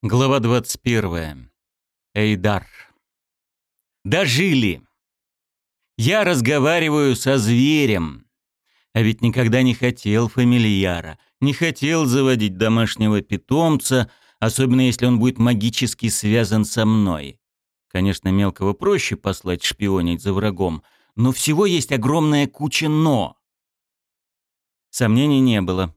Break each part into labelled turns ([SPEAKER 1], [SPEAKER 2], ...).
[SPEAKER 1] Глава 21. Эйдар. Дожили. Я разговариваю со зверем. А ведь никогда не хотел фамильяра, не хотел заводить домашнего питомца, особенно если он будет магически связан со мной. Конечно, мелкого проще послать шпионить за врагом, но всего есть огромная куча «но». Сомнений не было.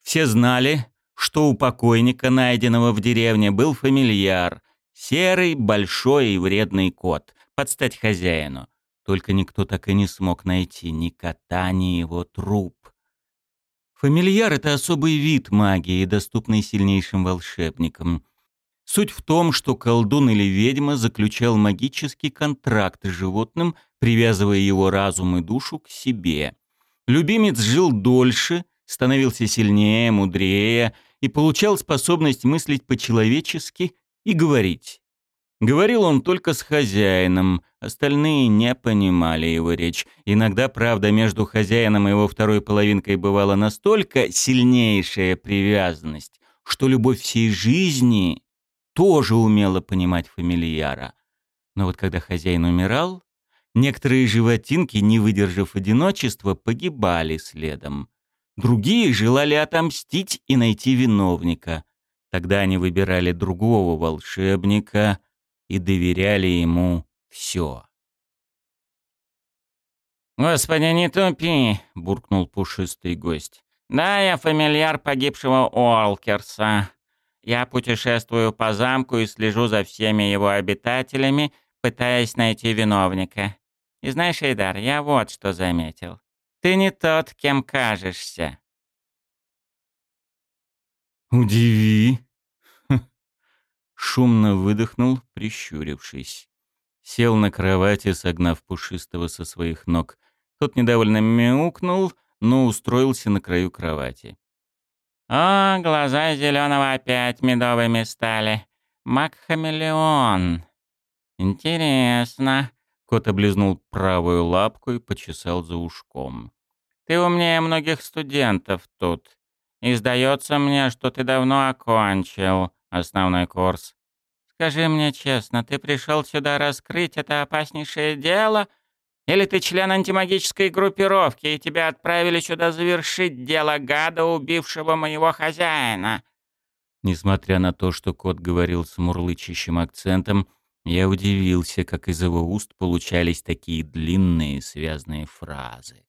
[SPEAKER 1] Все знали, что у покойника, найденного в деревне, был фамильяр, серый, большой и вредный кот, под стать хозяину. Только никто так и не смог найти ни кота, ни его труп. Фамильяр — это особый вид магии, доступный сильнейшим волшебникам. Суть в том, что колдун или ведьма заключал магический контракт с животным, привязывая его разум и душу к себе. Любимец жил дольше, становился сильнее, мудрее — и получал способность мыслить по-человечески и говорить. Говорил он только с хозяином, остальные не понимали его речь. Иногда, правда, между хозяином и его второй половинкой бывала настолько сильнейшая привязанность, что любовь всей жизни тоже умела понимать фамильяра. Но вот когда хозяин умирал, некоторые животинки, не выдержав одиночества, погибали следом. Другие желали отомстить и найти виновника. Тогда они выбирали другого волшебника и доверяли ему все.
[SPEAKER 2] «Господи, не тупи!» — буркнул пушистый гость. «Да, я фамильяр погибшего Уолкерса. Я путешествую по замку и слежу за всеми его обитателями, пытаясь найти виновника. И знаешь, Эйдар, я вот что заметил. Ты не тот, кем кажешься.
[SPEAKER 1] Удиви. Шумно выдохнул, прищурившись. Сел на кровати, согнав пушистого со своих ног. Тот недовольно мяукнул, но устроился на краю кровати.
[SPEAKER 2] «О, глаза зеленого опять медовыми стали. Мак-хамелеон. Интересно.
[SPEAKER 1] Кот облизнул правую лапку и почесал за ушком.
[SPEAKER 2] «Ты умнее многих студентов тут. И сдается мне, что ты давно окончил основной курс. Скажи мне честно, ты пришел сюда раскрыть это опаснейшее дело, или ты член антимагической группировки, и тебя отправили сюда завершить дело гада, убившего моего хозяина?»
[SPEAKER 1] Несмотря на то, что кот говорил с мурлычащим акцентом, я удивился, как из его уст получались такие длинные связные фразы.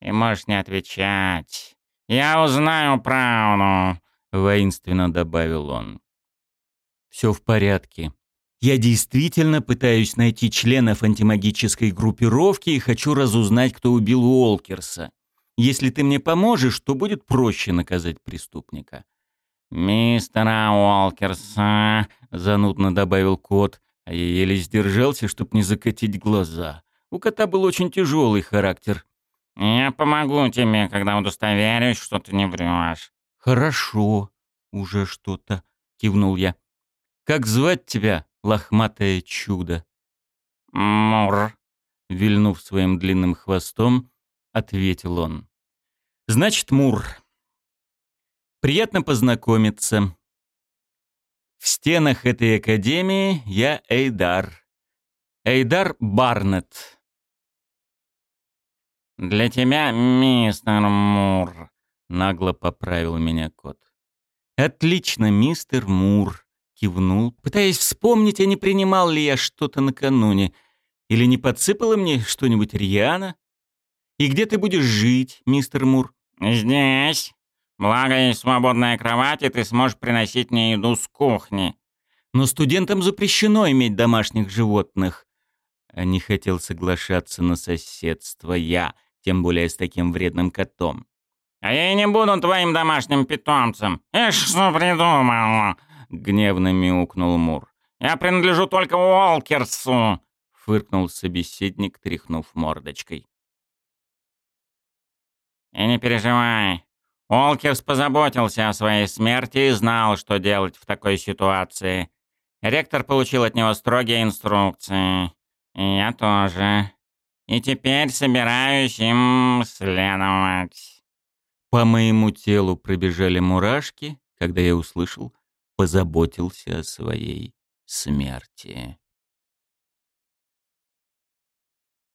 [SPEAKER 2] «И можешь не отвечать. Я узнаю правду», —
[SPEAKER 1] воинственно добавил он. «Все в порядке. Я действительно пытаюсь найти членов антимагической группировки и хочу разузнать, кто убил Уолкерса. Если ты мне поможешь, то будет проще наказать преступника.
[SPEAKER 2] «Мистера Уолкерса», — занудно добавил кот, а я еле сдержался, чтобы не закатить глаза. У кота был очень тяжелый характер. «Я помогу тебе, когда удостоверюсь, что ты не врешь».
[SPEAKER 1] «Хорошо, уже что-то», — кивнул я. «Как звать тебя, лохматое чудо?»
[SPEAKER 2] «Мур», —
[SPEAKER 1] вильнув своим длинным хвостом, ответил он. «Значит, Мур, Приятно познакомиться. В стенах этой академии я Эйдар. Эйдар Барнетт.
[SPEAKER 2] «Для тебя, мистер Мур», —
[SPEAKER 1] нагло поправил меня кот. «Отлично, мистер Мур», — кивнул, пытаясь вспомнить, а не принимал ли я что-то накануне. Или не подсыпала мне что-нибудь Риана? «И где ты будешь жить, мистер Мур?»
[SPEAKER 2] «Здесь», Благо, есть свободная кровать, и ты сможешь приносить мне еду с кухни.
[SPEAKER 1] Но студентам запрещено иметь домашних животных. Не хотел соглашаться на соседство я, тем более с таким вредным котом.
[SPEAKER 2] «А я и не буду твоим домашним питомцем. Ишь, что придумал!» Гневно мяукнул Мур. «Я принадлежу только Уолкерсу!» Фыркнул собеседник, тряхнув мордочкой. «И не переживай, Олкерс позаботился о своей смерти и знал, что делать в такой ситуации. Ректор получил от него строгие инструкции. И я тоже. И теперь собираюсь им следовать.
[SPEAKER 1] По моему телу пробежали мурашки, когда я услышал позаботился о своей смерти.